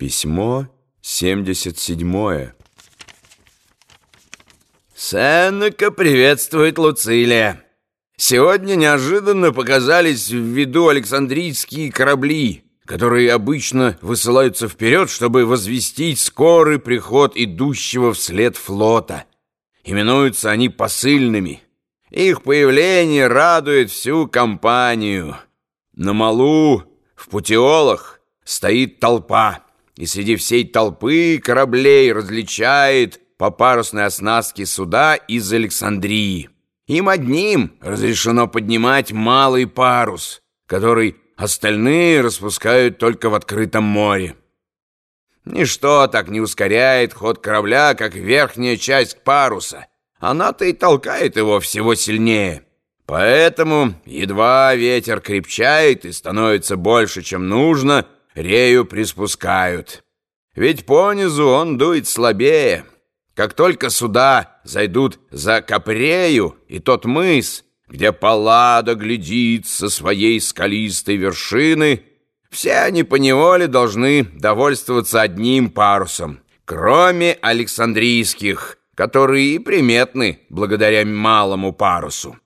Письмо 77 Сенека приветствует Луцилия. Сегодня неожиданно показались в виду Александрийские корабли, которые обычно высылаются вперед, чтобы возвестить скорый приход идущего вслед флота. Именуются они посыльными. Их появление радует всю компанию. На малу, в путиолах, стоит толпа и среди всей толпы кораблей различает по парусной оснастке суда из Александрии. Им одним разрешено поднимать малый парус, который остальные распускают только в открытом море. Ничто так не ускоряет ход корабля, как верхняя часть паруса. Она-то и толкает его всего сильнее. Поэтому едва ветер крепчает и становится больше, чем нужно — рею приспускают. Ведь понизу он дует слабее. Как только сюда зайдут за Капрею и тот мыс, где Паллада глядит со своей скалистой вершины, все они поневоле должны довольствоваться одним парусом, кроме Александрийских, которые и приметны благодаря малому парусу.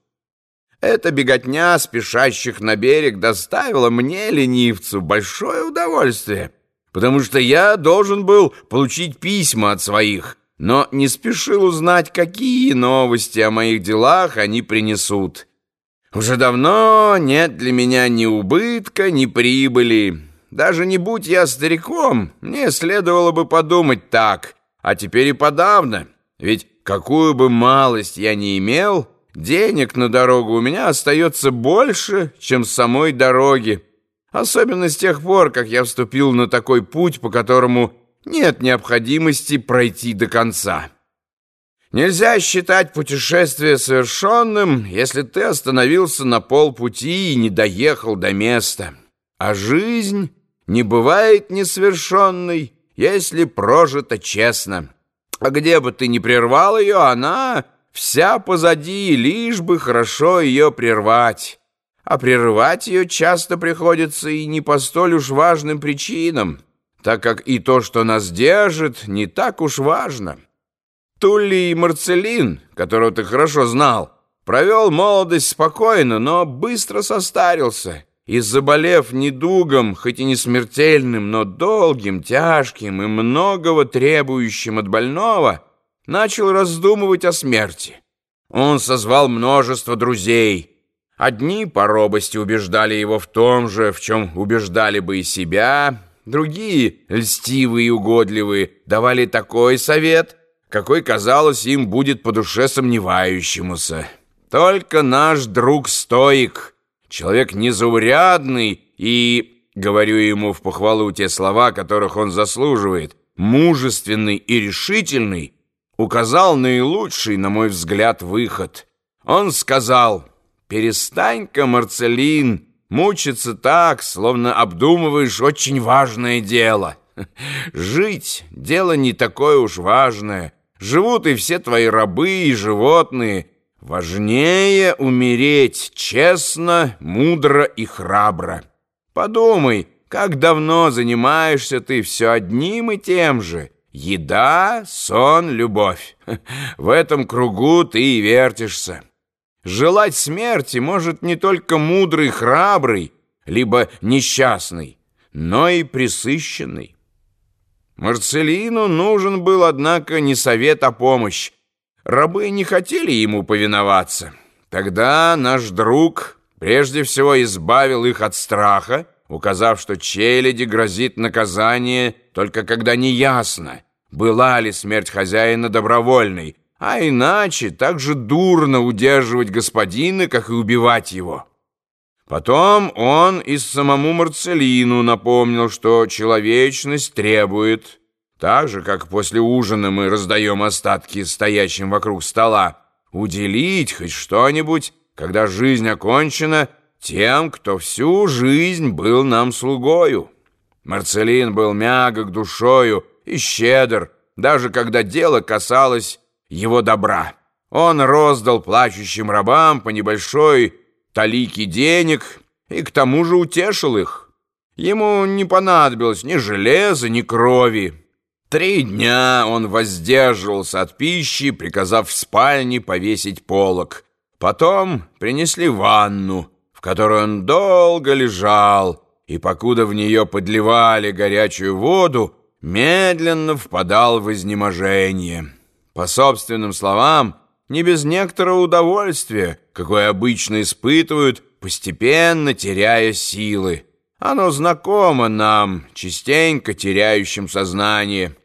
Эта беготня спешащих на берег доставила мне, ленивцу, большое удовольствие, потому что я должен был получить письма от своих, но не спешил узнать, какие новости о моих делах они принесут. Уже давно нет для меня ни убытка, ни прибыли. Даже не будь я стариком, мне следовало бы подумать так, а теперь и подавно, ведь какую бы малость я ни имел — Денег на дорогу у меня остается больше, чем самой дороги. Особенно с тех пор, как я вступил на такой путь, по которому нет необходимости пройти до конца. Нельзя считать путешествие совершенным, если ты остановился на полпути и не доехал до места. А жизнь не бывает несовершенной, если прожита честно. А где бы ты ни прервал ее, она Вся позади, лишь бы хорошо ее прервать. А прерывать ее часто приходится и не по столь уж важным причинам, так как и то, что нас держит, не так уж важно. Туллий Марцелин, которого ты хорошо знал, провел молодость спокойно, но быстро состарился, и, заболев недугом, хоть и не смертельным, но долгим, тяжким и многого требующим от больного, начал раздумывать о смерти. Он созвал множество друзей. Одни по робости убеждали его в том же, в чем убеждали бы и себя, другие, льстивые и угодливые, давали такой совет, какой, казалось, им будет по душе сомневающемуся. Только наш друг-стоик, человек незаурядный и, говорю ему в похвалу те слова, которых он заслуживает, мужественный и решительный, указал наилучший, на мой взгляд, выход. Он сказал, «Перестань-ка, Марцелин, мучиться так, словно обдумываешь очень важное дело. Жить — дело не такое уж важное. Живут и все твои рабы и животные. Важнее умереть честно, мудро и храбро. Подумай, как давно занимаешься ты все одним и тем же». Еда, сон, любовь. В этом кругу ты и вертишься. Желать смерти может не только мудрый, храбрый, либо несчастный, но и присыщенный. Марцелину нужен был, однако, не совет, а помощь. Рабы не хотели ему повиноваться. Тогда наш друг прежде всего избавил их от страха, указав, что челяди грозит наказание только когда неясно, была ли смерть хозяина добровольной, а иначе так же дурно удерживать господина, как и убивать его. Потом он и самому Марцелину напомнил, что человечность требует, так же, как после ужина мы раздаем остатки стоящим вокруг стола, уделить хоть что-нибудь, когда жизнь окончена, тем, кто всю жизнь был нам слугою. Марцелин был мягок душою, и щедр, даже когда дело касалось его добра. Он роздал плачущим рабам по небольшой талике денег и к тому же утешил их. Ему не понадобилось ни железа, ни крови. Три дня он воздерживался от пищи, приказав в спальне повесить полог. Потом принесли ванну, в которой он долго лежал, и покуда в нее подливали горячую воду, медленно впадал в изнеможение. По собственным словам, не без некоторого удовольствия, какое обычно испытывают, постепенно теряя силы. Оно знакомо нам, частенько теряющим сознание.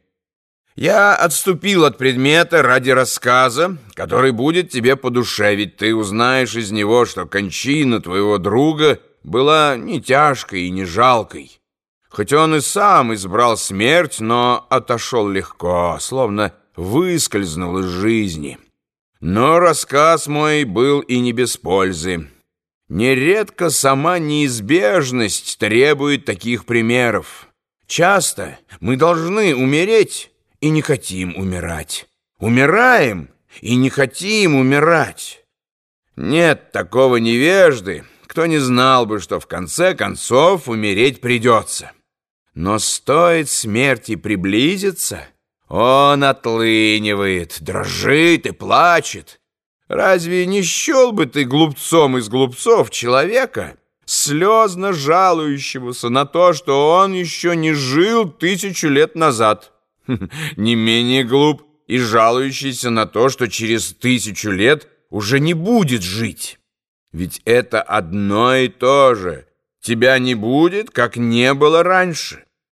Я отступил от предмета ради рассказа, который будет тебе по душе, ведь ты узнаешь из него, что кончина твоего друга была не тяжкой и не жалкой. Хоть он и сам избрал смерть, но отошел легко, словно выскользнул из жизни. Но рассказ мой был и не без пользы. Нередко сама неизбежность требует таких примеров. Часто мы должны умереть и не хотим умирать. Умираем и не хотим умирать. Нет такого невежды, кто не знал бы, что в конце концов умереть придется. Но стоит смерти приблизиться, он отлынивает, дрожит и плачет. Разве не счел бы ты глупцом из глупцов человека, слезно жалующегося на то, что он еще не жил тысячу лет назад? Не менее глуп и жалующийся на то, что через тысячу лет уже не будет жить. Ведь это одно и то же. Тебя не будет, как не было раньше.